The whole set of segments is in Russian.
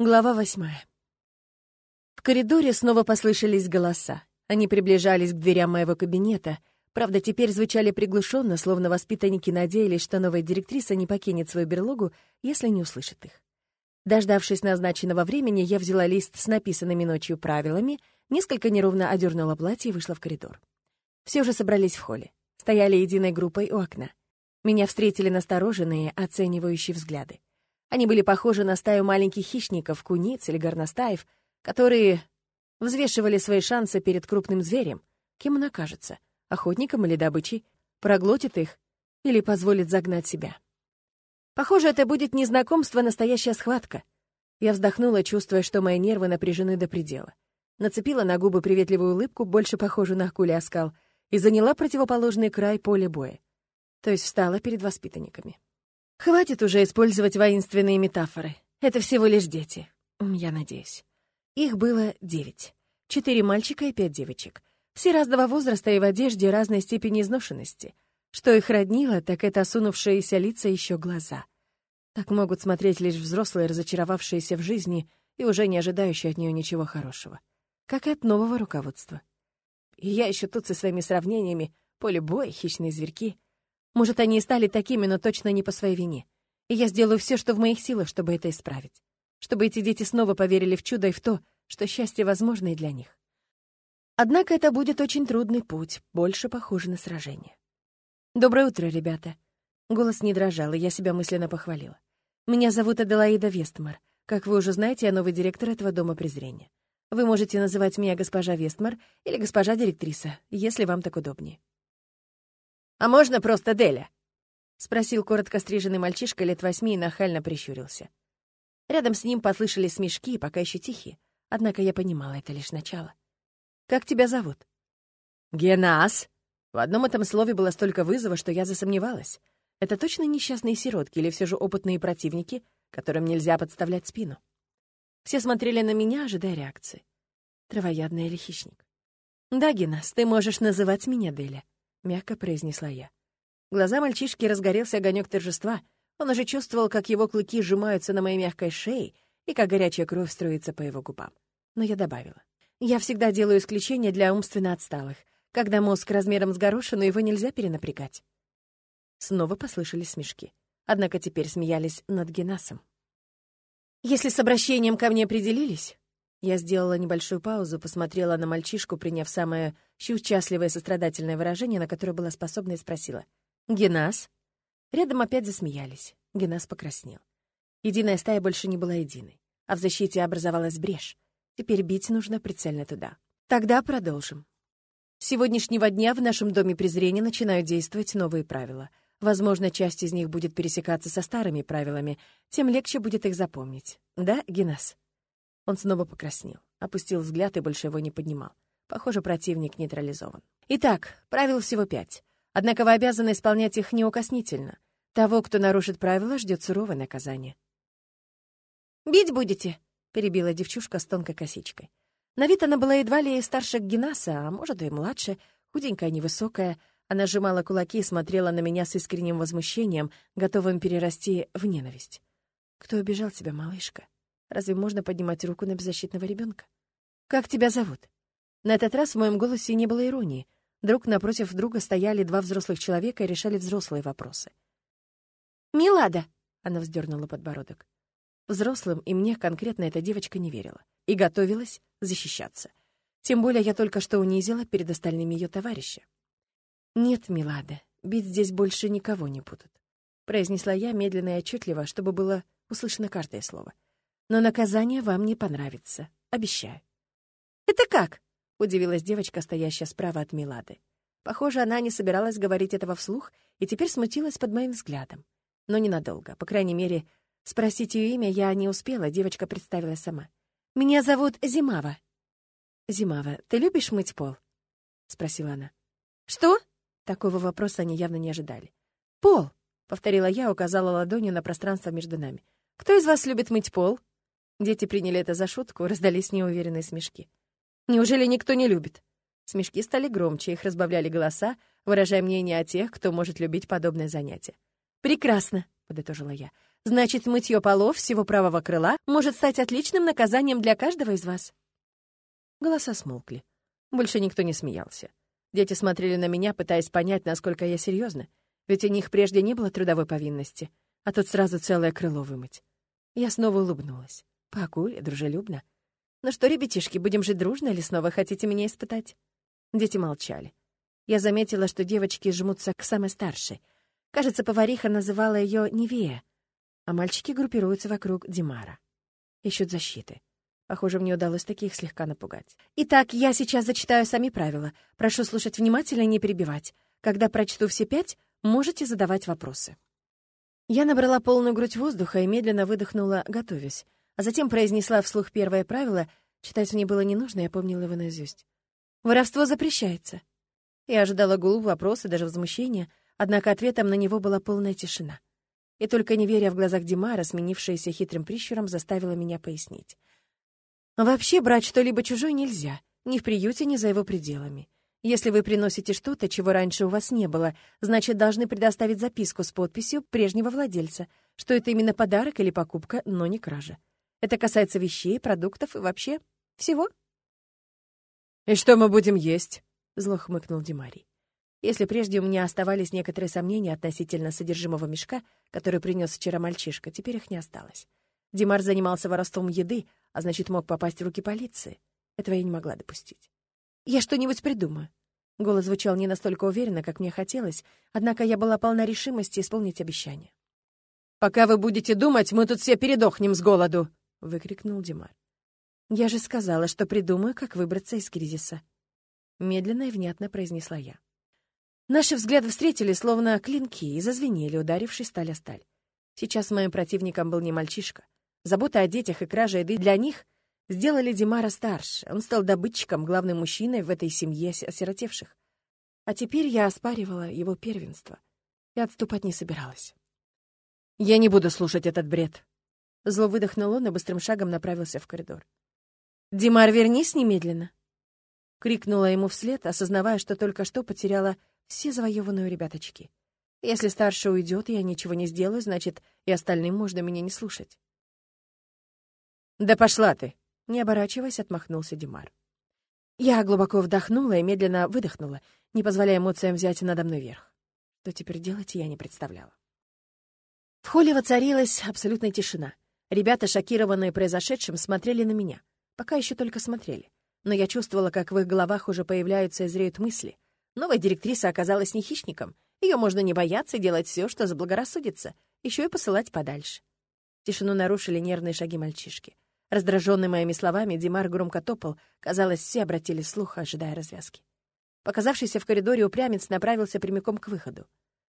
Глава восьмая. В коридоре снова послышались голоса. Они приближались к дверям моего кабинета. Правда, теперь звучали приглушенно, словно воспитанники надеялись, что новая директриса не покинет свою берлогу, если не услышит их. Дождавшись назначенного времени, я взяла лист с написанными ночью правилами, несколько неровно одернула платье и вышла в коридор. Все уже собрались в холле. Стояли единой группой у окна. Меня встретили настороженные, оценивающие взгляды. Они были похожи на стаю маленьких хищников, куниц или горностаев, которые взвешивали свои шансы перед крупным зверем. Кем он окажется? Охотником или добычей? Проглотит их или позволит загнать себя? Похоже, это будет не знакомство, а настоящая схватка. Я вздохнула, чувствуя, что мои нервы напряжены до предела. Нацепила на губы приветливую улыбку, больше похожую на акуле оскал, и заняла противоположный край поля боя. То есть встала перед воспитанниками. Хватит уже использовать воинственные метафоры. Это всего лишь дети. Я надеюсь. Их было девять. Четыре мальчика и пять девочек. Все разного возраста и в одежде разной степени изношенности. Что их роднило, так это осунувшиеся лица еще глаза. Так могут смотреть лишь взрослые, разочаровавшиеся в жизни и уже не ожидающие от нее ничего хорошего. Как и от нового руководства. И я еще тут со своими сравнениями поле боя, хищные зверьки. Может, они и стали такими, но точно не по своей вине. И я сделаю все, что в моих силах, чтобы это исправить. Чтобы эти дети снова поверили в чудо и в то, что счастье возможно и для них. Однако это будет очень трудный путь, больше похоже на сражение. «Доброе утро, ребята». Голос не дрожал, и я себя мысленно похвалила. «Меня зовут Аделаида Вестмар. Как вы уже знаете, я новый директор этого дома презрения. Вы можете называть меня госпожа Вестмар или госпожа директриса, если вам так удобнее. «А можно просто Деля?» — спросил коротко стриженный мальчишка лет восьми и нахально прищурился. Рядом с ним послышались смешки, пока еще тихие, однако я понимала, это лишь начало. «Как тебя зовут?» «Генас!» В одном этом слове было столько вызова, что я засомневалась. Это точно несчастные сиротки или все же опытные противники, которым нельзя подставлять спину? Все смотрели на меня, ожидая реакции. Травоядный или хищник? «Да, Генас, ты можешь называть меня Деля», — мягко произнесла я. Глаза мальчишки разгорелся огонек торжества. Он уже чувствовал, как его клыки сжимаются на моей мягкой шее и как горячая кровь струится по его губам. Но я добавила. «Я всегда делаю исключение для умственно отсталых. Когда мозг размером с горошину, его нельзя перенапрягать». Снова послышались смешки. Однако теперь смеялись над Генасом. «Если с обращением ко мне определились, я сделала небольшую паузу, посмотрела на мальчишку, приняв самое счастливое сострадательное выражение, на которое была способна, и спросила. «Генас?» Рядом опять засмеялись. Генас покраснел. Единая стая больше не была единой, а в защите образовалась брешь. Теперь бить нужно прицельно туда. Тогда продолжим. С сегодняшнего дня в нашем доме презрения начинают действовать новые правила. Возможно, часть из них будет пересекаться со старыми правилами, тем легче будет их запомнить. Да, Генас? Он снова покраснел, опустил взгляд и больше его не поднимал. Похоже, противник нейтрализован. Итак, правил всего пять. Однако вы обязаны исполнять их неукоснительно. Того, кто нарушит правила, ждет суровое наказание. «Бить будете?» — перебила девчушка с тонкой косичкой. На вид она была едва ли старше Генаса, а может, и младше, худенькая, невысокая. Она сжимала кулаки и смотрела на меня с искренним возмущением, готовым перерасти в ненависть. «Кто обижал тебя, малышка?» Разве можно поднимать руку на беззащитного ребенка? «Как тебя зовут?» На этот раз в моем голосе не было иронии. Друг напротив друга стояли два взрослых человека и решали взрослые вопросы. «Милада!» — она вздернула подбородок. Взрослым и мне конкретно эта девочка не верила и готовилась защищаться. Тем более я только что унизила перед остальными ее товарища. «Нет, Милада, бить здесь больше никого не будут», — произнесла я медленно и отчетливо, чтобы было услышано каждое слово. Но наказание вам не понравится, обещаю. «Это как?» — удивилась девочка, стоящая справа от Милады. Похоже, она не собиралась говорить этого вслух и теперь смутилась под моим взглядом. Но ненадолго. По крайней мере, спросить ее имя я не успела, девочка представилась сама. «Меня зовут Зимава». «Зимава, ты любишь мыть пол?» — спросила она. «Что?» Такого вопроса они явно не ожидали. «Пол», — повторила я, указала ладонью на пространство между нами. «Кто из вас любит мыть пол?» Дети приняли это за шутку, раздались неуверенные смешки. «Неужели никто не любит?» Смешки стали громче, их разбавляли голоса, выражая мнение о тех, кто может любить подобное занятие. «Прекрасно», — подытожила я. Значит, мытье полов всего правого крыла может стать отличным наказанием для каждого из вас. Голоса смолкли. Больше никто не смеялся. Дети смотрели на меня, пытаясь понять, насколько я серьезна, ведь у них прежде не было трудовой повинности, а тут сразу целое крыло вымыть. Я снова улыбнулась. Погуля, дружелюбно. «Ну что, ребятишки, будем жить дружно или снова хотите меня испытать?» Дети молчали. Я заметила, что девочки жмутся к самой старшей. Кажется, повариха называла ее Невея, а мальчики группируются вокруг Димара. Ищут защиты. Похоже, мне удалось таких слегка напугать. Итак, я сейчас зачитаю сами правила. Прошу слушать внимательно и не перебивать. Когда прочту все пять, можете задавать вопросы. Я набрала полную грудь воздуха и медленно выдохнула, готовясь а затем произнесла вслух первое правило, читать мне было не нужно, я помнила его наизусть. «Воровство запрещается». Я ожидала гул, вопросы, даже возмущения, однако ответом на него была полная тишина. И только неверие в глазах Димара, сменившееся хитрым прищуром, заставило меня пояснить. «Вообще брать что-либо чужое нельзя, ни в приюте, ни за его пределами. Если вы приносите что-то, чего раньше у вас не было, значит, должны предоставить записку с подписью прежнего владельца, что это именно подарок или покупка, но не кража. Это касается вещей, продуктов и вообще всего. «И что мы будем есть?» — зло хмыкнул Димарий. Если прежде у меня оставались некоторые сомнения относительно содержимого мешка, который принес вчера мальчишка, теперь их не осталось. Димар занимался воровством еды, а значит, мог попасть в руки полиции. Этого я не могла допустить. «Я что-нибудь придумаю». Голос звучал не настолько уверенно, как мне хотелось, однако я была полна решимости исполнить обещание. «Пока вы будете думать, мы тут все передохнем с голоду», выкрикнул Димар. «Я же сказала, что придумаю, как выбраться из кризиса», — медленно и внятно произнесла я. Наши взгляды встретились, словно клинки, и зазвенели, ударившись сталь о сталь. Сейчас моим противником был не мальчишка. Забота о детях и кража еды для них сделали Димара старше. Он стал добытчиком, главным мужчиной в этой семье осиротевших. А теперь я оспаривала его первенство и отступать не собиралась. «Я не буду слушать этот бред», Зло выдохнул он и быстрым шагом направился в коридор. «Димар, вернись немедленно!» Крикнула ему вслед, осознавая, что только что потеряла все завоеванные ребят очки. Если старший уйдет, я ничего не сделаю, значит, и остальным можно меня не слушать. «Да пошла ты!» Не оборачиваясь, отмахнулся Димар. Я глубоко вдохнула и медленно выдохнула, не позволяя эмоциям взять надо мной верх. Что теперь делать, я не представляла. В холле воцарилась абсолютная тишина. Ребята, шокированные произошедшим, смотрели на меня. Пока еще только смотрели. Но я чувствовала, как в их головах уже появляются и зреют мысли. Новая директриса оказалась не хищником. Ее можно не бояться и делать все, что заблагорассудится. Еще и посылать подальше. Тишину нарушили нервные шаги мальчишки. Раздраженный моими словами, Димар громко топал. Казалось, все обратили слух, ожидая развязки. Показавшийся в коридоре упрямец направился прямиком к выходу.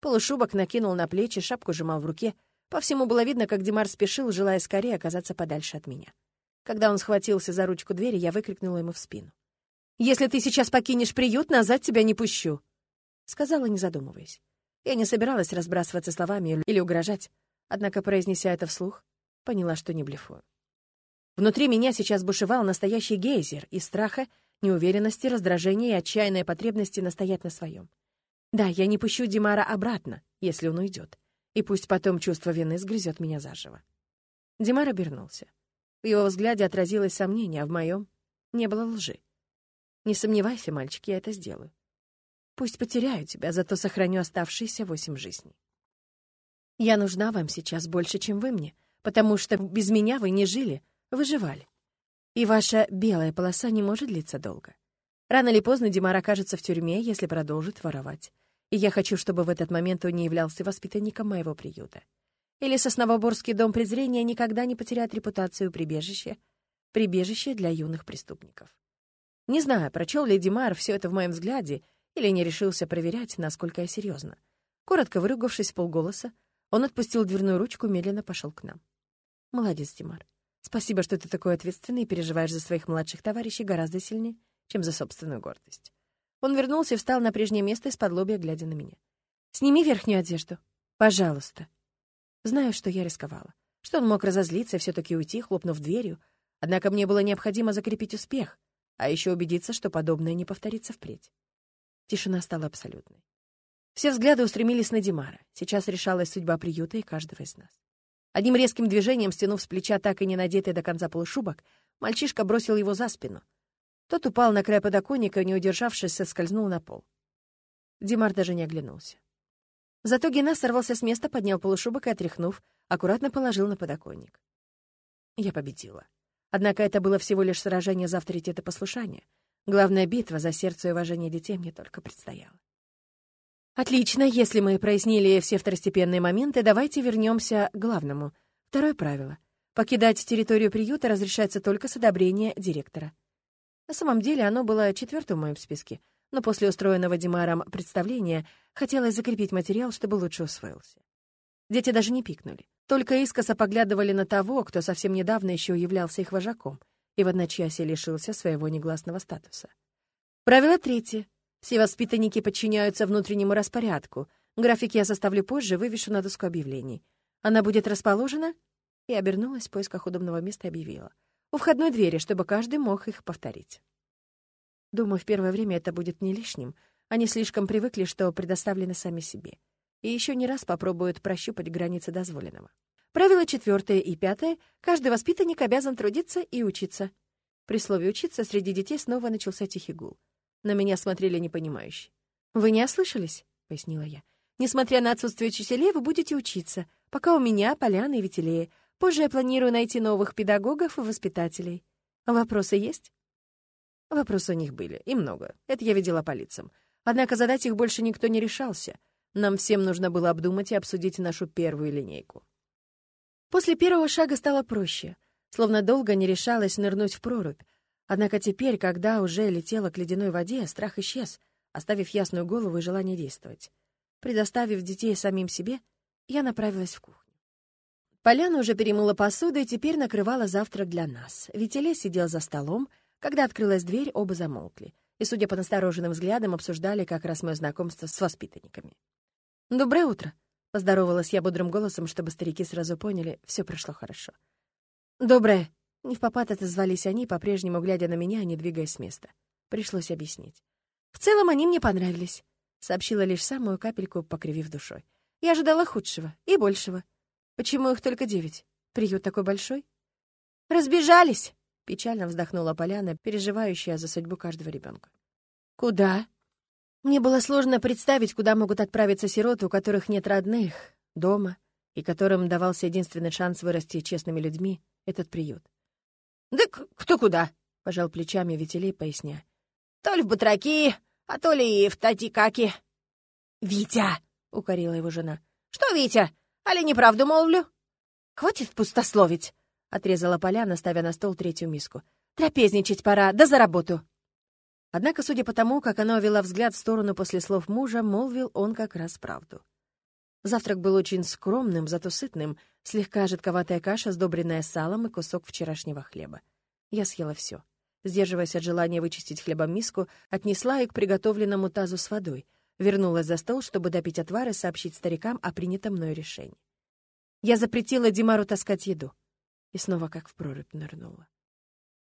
Полушубок накинул на плечи, шапку сжимал в руке — по всему было видно, как Димар спешил, желая скорее оказаться подальше от меня. Когда он схватился за ручку двери, я выкрикнула ему в спину. «Если ты сейчас покинешь приют, назад тебя не пущу!» Сказала, не задумываясь. Я не собиралась разбрасываться словами или угрожать, однако, произнеся это вслух, поняла, что не блефую. Внутри меня сейчас бушевал настоящий гейзер из страха, неуверенности, раздражения и отчаянной потребности настоять на своем. Да, я не пущу Димара обратно, если он уйдет и пусть потом чувство вины сгрызет меня заживо. Димар обернулся. В его взгляде отразилось сомнение, а в моем не было лжи. «Не сомневайся, мальчик, я это сделаю. Пусть потеряю тебя, зато сохраню оставшиеся восемь жизней. Я нужна вам сейчас больше, чем вы мне, потому что без меня вы не жили, выживали. И ваша белая полоса не может длиться долго. Рано или поздно Димар окажется в тюрьме, если продолжит воровать и я хочу, чтобы в этот момент он не являлся воспитанником моего приюта. Или Сосновоборский дом презрения никогда не потеряет репутацию прибежища, прибежище для юных преступников. Не знаю, прочел ли Димар все это в моем взгляде или не решился проверять, насколько я серьезно. Коротко выругавшись полголоса, он отпустил дверную ручку и медленно пошел к нам. «Молодец, Димар. Спасибо, что ты такой ответственный и переживаешь за своих младших товарищей гораздо сильнее, чем за собственную гордость. Он вернулся и встал на прежнее место из-под лобья, глядя на меня. «Сними верхнюю одежду. Пожалуйста». Знаю, что я рисковала. Что он мог разозлиться и все-таки уйти, хлопнув дверью. Однако мне было необходимо закрепить успех, а еще убедиться, что подобное не повторится впредь. Тишина стала абсолютной. Все взгляды устремились на Димара. Сейчас решалась судьба приюта и каждого из нас. Одним резким движением, стянув с плеча так и не надетый до конца полушубок, мальчишка бросил его за спину. Тот упал на край подоконника, не удержавшись, соскользнул на пол. Димар даже не оглянулся. Зато Гена сорвался с места, поднял полушубок и, отряхнув, аккуратно положил на подоконник. Я победила. Однако это было всего лишь сражение за авторитет и послушание. Главная битва за сердце и уважение детей мне только предстояла. Отлично, если мы прояснили все второстепенные моменты, давайте вернемся к главному. Второе правило. Покидать территорию приюта разрешается только с одобрения директора. На самом деле оно было четвертым в моем списке, но после устроенного Димаром представления хотелось закрепить материал, чтобы лучше усвоился. Дети даже не пикнули, только искоса поглядывали на того, кто совсем недавно еще являлся их вожаком и в одночасье лишился своего негласного статуса. Правило третье. Все воспитанники подчиняются внутреннему распорядку. График я составлю позже, вывешу на доску объявлений. Она будет расположена? И обернулась в поисках удобного места и объявила. У входной двери, чтобы каждый мог их повторить. Думаю, в первое время это будет не лишним. Они слишком привыкли, что предоставлены сами себе. И еще не раз попробуют прощупать границы дозволенного. Правило четвертое и пятое. Каждый воспитанник обязан трудиться и учиться. При слове «учиться» среди детей снова начался тихий гул. На меня смотрели непонимающе. «Вы не ослышались?» — пояснила я. «Несмотря на отсутствие учителей, вы будете учиться. Пока у меня, Поляна и Вителея. Позже я планирую найти новых педагогов и воспитателей. Вопросы есть?» Вопросы у них были, и много. Это я видела по лицам. Однако задать их больше никто не решался. Нам всем нужно было обдумать и обсудить нашу первую линейку. После первого шага стало проще. Словно долго не решалась нырнуть в прорубь. Однако теперь, когда уже летела к ледяной воде, страх исчез, оставив ясную голову и желание действовать. Предоставив детей самим себе, я направилась в кухню. Поляна уже перемыла посуду и теперь накрывала завтрак для нас. Вителе сидел за столом, когда открылась дверь, оба замолкли и, судя по настороженным взглядам, обсуждали как раз мое знакомство с воспитанниками. «Доброе утро!» — поздоровалась я бодрым голосом, чтобы старики сразу поняли, все прошло хорошо. «Доброе!» Не в попад отозвались они, по-прежнему глядя на меня, не двигаясь с места. Пришлось объяснить. «В целом они мне понравились», — сообщила лишь самую капельку, покривив душой. «Я ожидала худшего и большего. Почему их только девять? Приют такой большой?» «Разбежались!» — печально вздохнула Поляна, переживающая за судьбу каждого ребенка. «Куда?» Мне было сложно представить, куда могут отправиться сироты, у которых нет родных, дома, и которым давался единственный шанс вырасти честными людьми — этот приют. «Да кто куда?» — пожал плечами Вителей, поясняя. «То ли в батраки, а то ли в татикаки». «Витя!» — укорила его жена. «Что, Витя? Али неправду молвлю?» «Хватит пустословить!» — отрезала Поляна, ставя на стол третью миску. «Трапезничать пора, да за работу!» Однако, судя по тому, как она вела взгляд в сторону после слов мужа, молвил он как раз правду. Завтрак был очень скромным, зато сытным, слегка жидковатая каша, сдобренная салом и кусок вчерашнего хлеба. Я съела все. Сдерживаясь от желания вычистить хлебом миску, отнесла ее к приготовленному тазу с водой, вернулась за стол, чтобы допить отвар и сообщить старикам о принятом мной решении. Я запретила Димару таскать еду. И снова как в прорубь нырнула.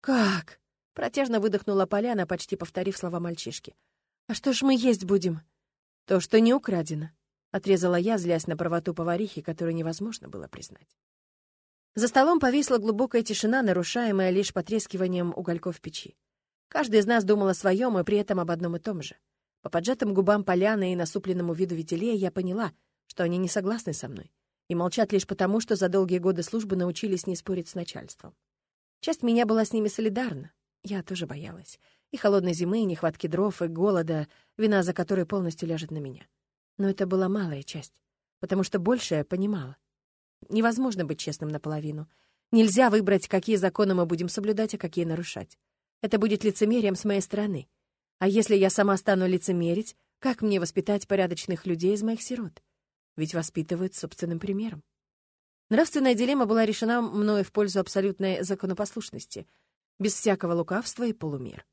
«Как?» — протяжно выдохнула Поляна, почти повторив слова мальчишки. «А что ж мы есть будем?» «То, что не украдено», Отрезала я, злясь на правоту поварихи, которую невозможно было признать. За столом повисла глубокая тишина, нарушаемая лишь потрескиванием угольков печи. Каждый из нас думал о своем и при этом об одном и том же. По поджатым губам поляны и насупленному виду ветелея я поняла, что они не согласны со мной и молчат лишь потому, что за долгие годы службы научились не спорить с начальством. Часть меня была с ними солидарна. Я тоже боялась. И холодной зимы, и нехватки дров, и голода, вина за который полностью ляжет на меня. Но это была малая часть, потому что большая понимала. Невозможно быть честным наполовину. Нельзя выбрать, какие законы мы будем соблюдать, а какие нарушать. Это будет лицемерием с моей стороны. А если я сама стану лицемерить, как мне воспитать порядочных людей из моих сирот? Ведь воспитывают собственным примером. Нравственная дилемма была решена мною в пользу абсолютной законопослушности, без всякого лукавства и полумер.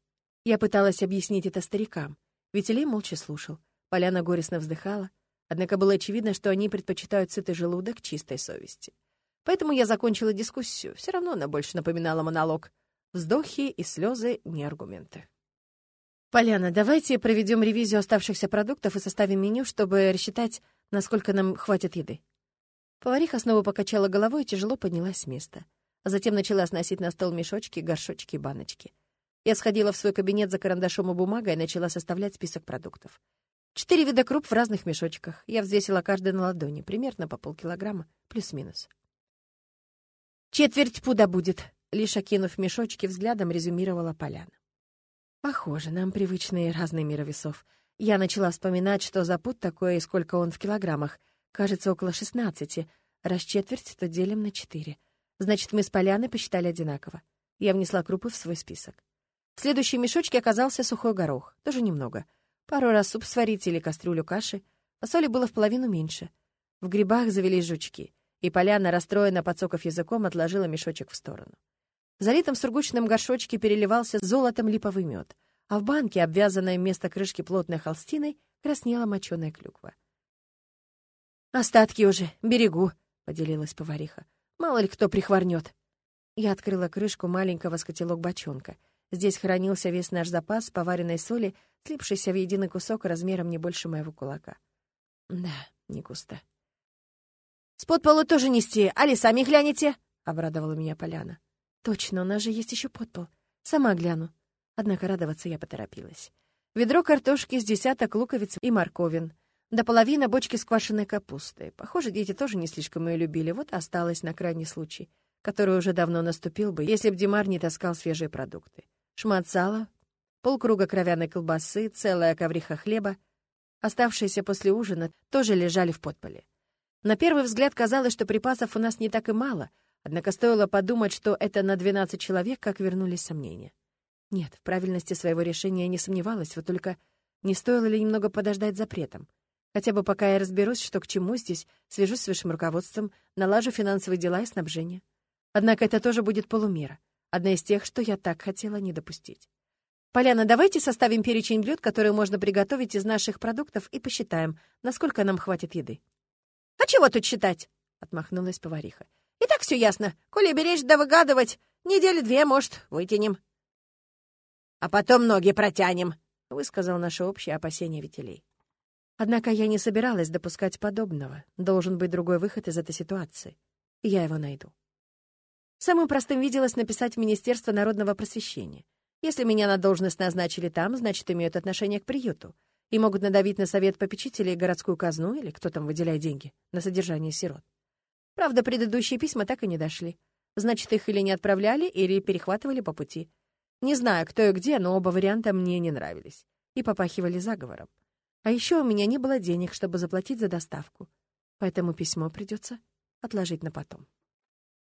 Я пыталась объяснить это старикам, Илья молча слушал. Поляна горестно вздыхала, однако было очевидно, что они предпочитают сытый желудок чистой совести. Поэтому я закончила дискуссию. Все равно она больше напоминала монолог. Вздохи и слезы — не аргументы. «Поляна, давайте проведем ревизию оставшихся продуктов и составим меню, чтобы рассчитать, насколько нам хватит еды». Повариха снова покачала головой и тяжело поднялась с места. А затем начала сносить на стол мешочки, горшочки и баночки. Я сходила в свой кабинет за карандашом и бумагой и начала составлять список продуктов. Четыре вида круп в разных мешочках. Я взвесила каждый на ладони, примерно по полкилограмма, плюс-минус. «Четверть пуда будет», — лишь окинув мешочки взглядом, резюмировала Поляна. «Похоже, нам привычные разные миры весов. Я начала вспоминать, что за пуд такое и сколько он в килограммах. Кажется, около шестнадцати. Раз четверть, то делим на четыре. Значит, мы с Поляной посчитали одинаково. Я внесла крупы в свой список. В следующей мешочке оказался сухой горох, тоже немного. Пару раз суп сварить или кастрюлю каши. А соли было в половину меньше. В грибах завелись жучки, и Поляна, расстроенно подсоков языком, отложила мешочек в сторону. В залитом сургучном горшочке переливался золотом липовый мед, а в банке, обвязанной вместо крышки плотной холстиной, краснела моченая клюква. «Остатки уже, берегу», — поделилась повариха. «Мало ли кто прихворнет». Я открыла крышку маленького с котелок бочонка. Здесь хранился весь наш запас поваренной соли, слипшийся в единый кусок размером не больше моего кулака. Да, не густо. «С подполу тоже нести, али сами глянете?» — обрадовала меня Поляна. Точно, у нас же есть еще подпол. Сама гляну. Однако радоваться я поторопилась. Ведро картошки с десяток луковиц и морковин. До половины бочки с квашеной капустой. Похоже, дети тоже не слишком ее любили, вот осталось на крайний случай, который уже давно наступил бы, если б Димар не таскал свежие продукты. Шмат сала, полкруга кровяной колбасы, целая ковриха хлеба, оставшиеся после ужина, тоже лежали в подполе. На первый взгляд казалось, что припасов у нас не так и мало — Однако стоило подумать, что это на 12 человек, как вернулись сомнения. Нет, в правильности своего решения я не сомневалась, вот только не стоило ли немного подождать запретом. Хотя бы пока я разберусь, что к чему здесь, свяжусь с высшим руководством, налажу финансовые дела и снабжение. Однако это тоже будет полумера, одна из тех, что я так хотела не допустить. «Поляна, давайте составим перечень блюд, которые можно приготовить из наших продуктов, и посчитаем, насколько нам хватит еды». «А чего тут считать?» — отмахнулась повариха. И так все ясно. Коли беречь да выгадывать, недели две, может, вытянем. А потом ноги протянем, — высказал наше общее опасение Вителей. Однако я не собиралась допускать подобного. Должен быть другой выход из этой ситуации. я его найду. Самым простым виделось написать в Министерство народного просвещения. Если меня на должность назначили там, значит, имеют отношение к приюту. И могут надавить на совет попечителей городскую казну или кто там выделяет деньги на содержание сирот. Правда, предыдущие письма так и не дошли. Значит, их или не отправляли, или перехватывали по пути. Не знаю, кто и где, но оба варианта мне не нравились и попахивали заговором. А еще у меня не было денег, чтобы заплатить за доставку, поэтому письмо придется отложить на потом.